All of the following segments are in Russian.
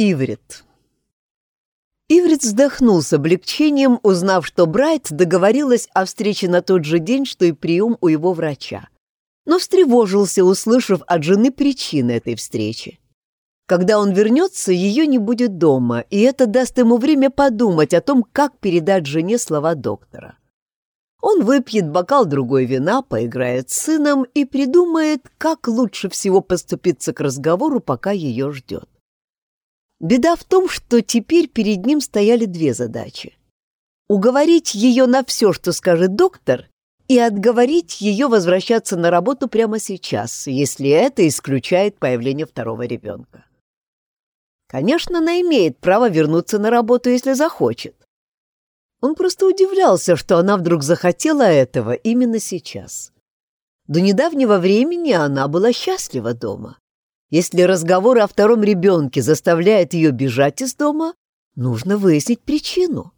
Иврит. Иврит вздохнул с облегчением, узнав, что Брайт договорилась о встрече на тот же день, что и прием у его врача. Но встревожился, услышав от жены причины этой встречи. Когда он вернется, ее не будет дома, и это даст ему время подумать о том, как передать жене слова доктора. Он выпьет бокал другой вина, поиграет с сыном и придумает, как лучше всего поступиться к разговору, пока ее ждет. Беда в том, что теперь перед ним стояли две задачи. Уговорить ее на все, что скажет доктор, и отговорить ее возвращаться на работу прямо сейчас, если это исключает появление второго ребенка. Конечно, она имеет право вернуться на работу, если захочет. Он просто удивлялся, что она вдруг захотела этого именно сейчас. До недавнего времени она была счастлива дома. Если разговор о втором ребенке заставляет ее бежать из дома, нужно выяснить причину.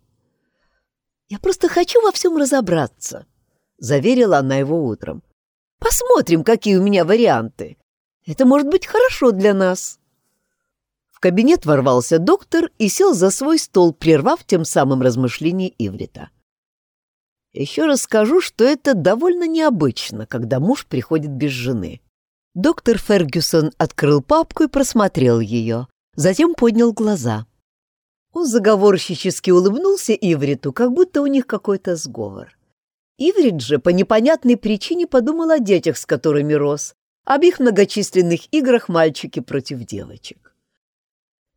«Я просто хочу во всем разобраться», — заверила она его утром. «Посмотрим, какие у меня варианты. Это может быть хорошо для нас». В кабинет ворвался доктор и сел за свой стол, прервав тем самым размышления Иврита. Еще раз скажу, что это довольно необычно, когда муж приходит без жены. Доктор Фергюсон открыл папку и просмотрел ее, затем поднял глаза. Он заговорщически улыбнулся Ивриту, как будто у них какой-то сговор. Иврит же по непонятной причине подумал о детях, с которыми рос, об их многочисленных играх мальчики против девочек.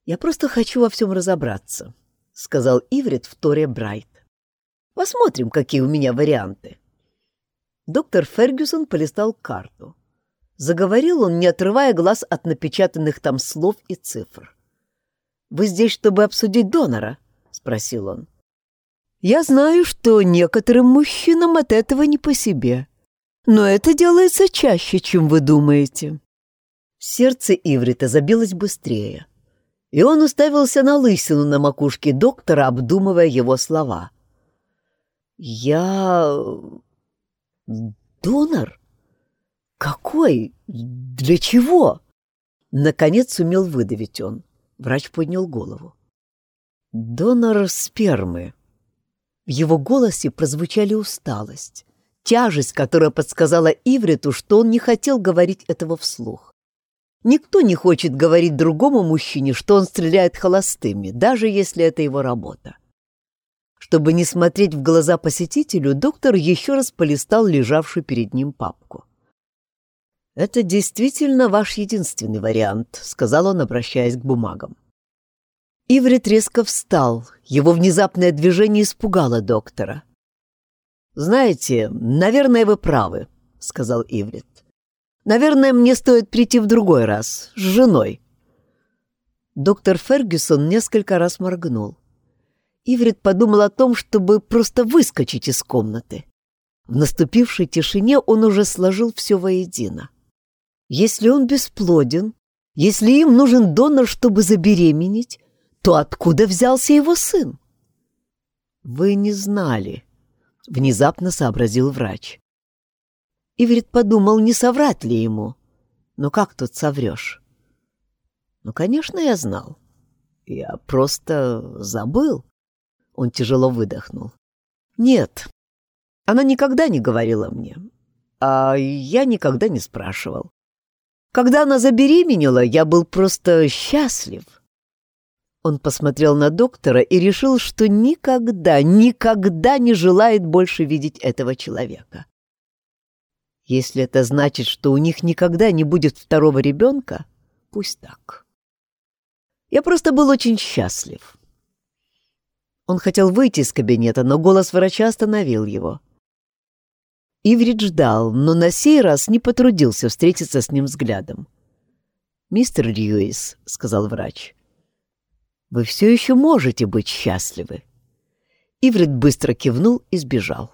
«Я просто хочу во всем разобраться», — сказал Иврит в Торе Брайт. «Посмотрим, какие у меня варианты». Доктор Фергюсон полистал карту. Заговорил он, не отрывая глаз от напечатанных там слов и цифр. «Вы здесь, чтобы обсудить донора?» — спросил он. «Я знаю, что некоторым мужчинам от этого не по себе, но это делается чаще, чем вы думаете». Сердце Иврита забилось быстрее, и он уставился на лысину на макушке доктора, обдумывая его слова. «Я... донор?» «Какой? Для чего?» Наконец сумел выдавить он. Врач поднял голову. «Донор спермы». В его голосе прозвучали усталость, тяжесть, которая подсказала Ивриту, что он не хотел говорить этого вслух. Никто не хочет говорить другому мужчине, что он стреляет холостыми, даже если это его работа. Чтобы не смотреть в глаза посетителю, доктор еще раз полистал лежавшую перед ним папку. «Это действительно ваш единственный вариант», — сказал он, обращаясь к бумагам. Иврит резко встал. Его внезапное движение испугало доктора. «Знаете, наверное, вы правы», — сказал Иврит. «Наверное, мне стоит прийти в другой раз, с женой». Доктор Фергюсон несколько раз моргнул. Иврит подумал о том, чтобы просто выскочить из комнаты. В наступившей тишине он уже сложил все воедино. Если он бесплоден, если им нужен донор, чтобы забеременеть, то откуда взялся его сын? Вы не знали, внезапно сообразил врач. Иврит подумал, не соврать ли ему. Но как тут соврешь? Ну, конечно, я знал. Я просто забыл. Он тяжело выдохнул. Нет, она никогда не говорила мне, а я никогда не спрашивал. Когда она забеременела, я был просто счастлив. Он посмотрел на доктора и решил, что никогда, никогда не желает больше видеть этого человека. Если это значит, что у них никогда не будет второго ребенка, пусть так. Я просто был очень счастлив. Он хотел выйти из кабинета, но голос врача остановил его. — Иврит ждал, но на сей раз не потрудился встретиться с ним взглядом. «Мистер Льюис», — сказал врач, — «вы все еще можете быть счастливы». Иврит быстро кивнул и сбежал.